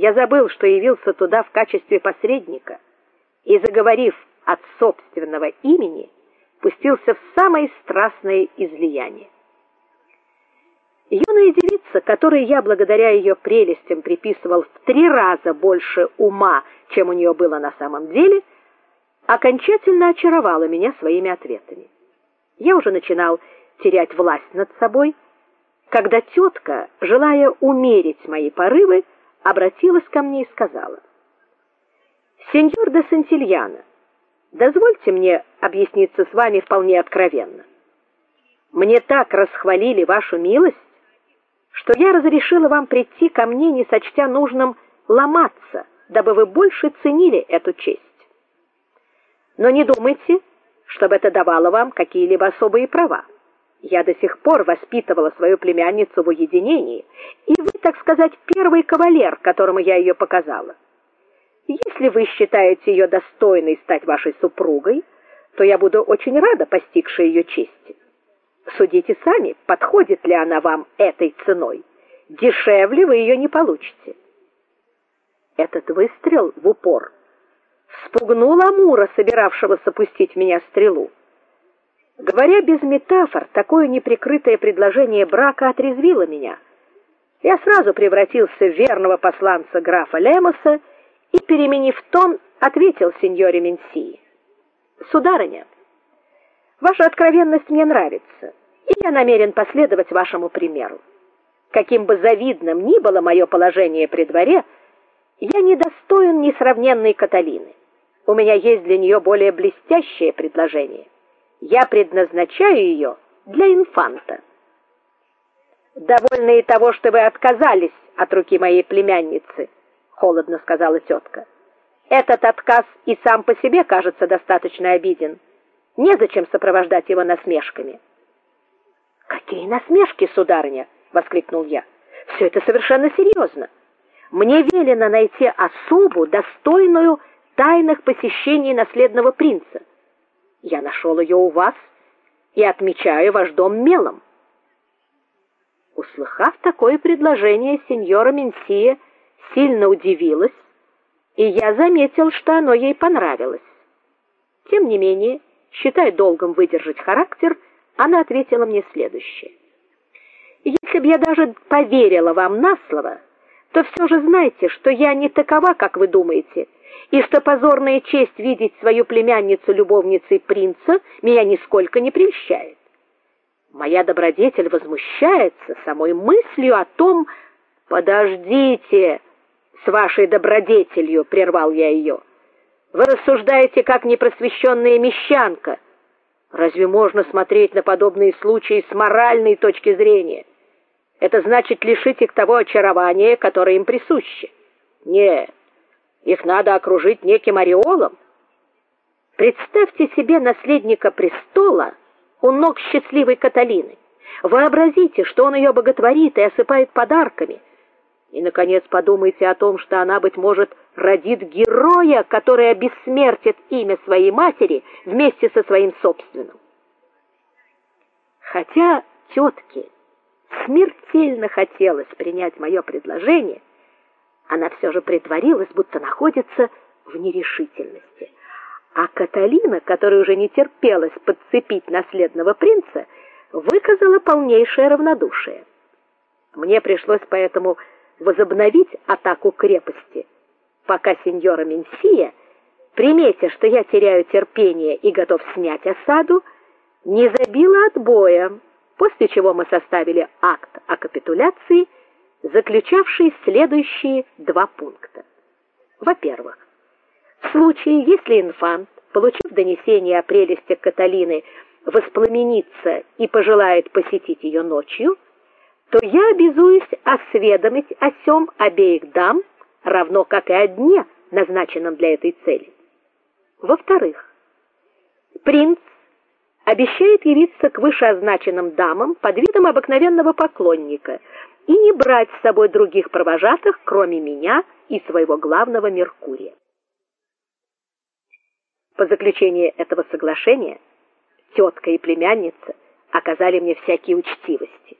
я забыл, что явился туда в качестве посредника, и заговорив от собственного имени, пустился в самое страстное излияние. Юная девица, которой я благодаря ее прелестям приписывал в три раза больше ума, чем у нее было на самом деле, окончательно очаровала меня своими ответами. Я уже начинал терять власть над собой, когда тетка, желая умерить мои порывы, обратилась ко мне и сказала: "Сеньор де Сантильяно, дозвольте мне объясниться с вами вполне откровенно. Мне так расхвалили вашу милость, что я разрешила вам прийти ко мне, не сочтя нужным ломаться, дабы вы больше ценили эту честь. Но не думайте, чтобы это давало вам какие-либо особые права. Я до сих пор воспитывала свою племянницу в уединении, и вы, так сказать, первый кавалер, которому я ее показала. Если вы считаете ее достойной стать вашей супругой, то я буду очень рада постигшей ее чести. Судите сами, подходит ли она вам этой ценой. Дешевле вы ее не получите. Этот выстрел в упор спугнул Амура, собиравшегося пустить в меня стрелу. Говоря без метафор, такое неприкрытое предложение брака отрезвило меня. Я сразу превратился в верного посланца графа Лемоса и, переменив тон, ответил сеньоре Менсии: "Сударыня, ваша откровенность мне нравится, и я намерен последовать вашему примеру. Каким бы завидным ни было мое положение при дворе, я не достоин несравненной Каталины. У меня есть для нее более блестящее предложение. Я предназначаю ее для инфанта. Довольны и того, что вы отказались от руки моей племянницы, холодно сказала тетка. Этот отказ и сам по себе кажется достаточно обиден. Незачем сопровождать его насмешками. Какие насмешки, сударыня, воскликнул я. Все это совершенно серьезно. Мне велено найти особу, достойную тайных посещений наследного принца. Я нашел ее у вас и отмечаю ваш дом мелом. Услыхав такое предложение, сеньора Менсия сильно удивилась, и я заметил, что оно ей понравилось. Тем не менее, считая долгом выдержать характер, она ответила мне следующее: Если бы я даже поверила вам на слово, то все же знайте, что я не такова, как вы думаете и что позорная честь видеть свою племянницу любовницей принца меня нисколько не прельщает. Моя добродетель возмущается самой мыслью о том, подождите, с вашей добродетелью прервал я ее. Вы рассуждаете как непросвещенная мещанка. Разве можно смотреть на подобные случаи с моральной точки зрения? Это значит лишить их того очарования, которое им присуще. Нет. Их надо окружить неким ореолом. Представьте себе наследника престола у ног счастливой Каталины. Вообразите, что он ее боготворит и осыпает подарками. И наконец подумайте о том, что она быть может родит героя, который обессмертит имя своей матери вместе со своим собственным. Хотя тетке смертельно хотелось принять мое предложение, она все же притворилась, будто находится в нерешительности. А Каталина, которая уже не терпелась подцепить наследного принца, выказала полнейшее равнодушие. Мне пришлось поэтому возобновить атаку крепости, пока сеньора Менсия, приметя, что я теряю терпение и готов снять осаду, не забила отбоя, после чего мы составили акт о капитуляции заключавший следующие два пункта. Во-первых, в случае, если инфант, получив донесение о прелестях Каталины, воспламенится и пожелает посетить ее ночью, то я обязуюсь осведомить о сем обеих дам, равно как и о дне, назначенном для этой цели. Во-вторых, принц обещает явиться к вышеозначенным дамам под видом обыкновенного поклонника и не брать с собой других провожатых, кроме меня и своего главного Меркурия. По заключении этого соглашения тетка и племянница оказали мне всякие учтивости.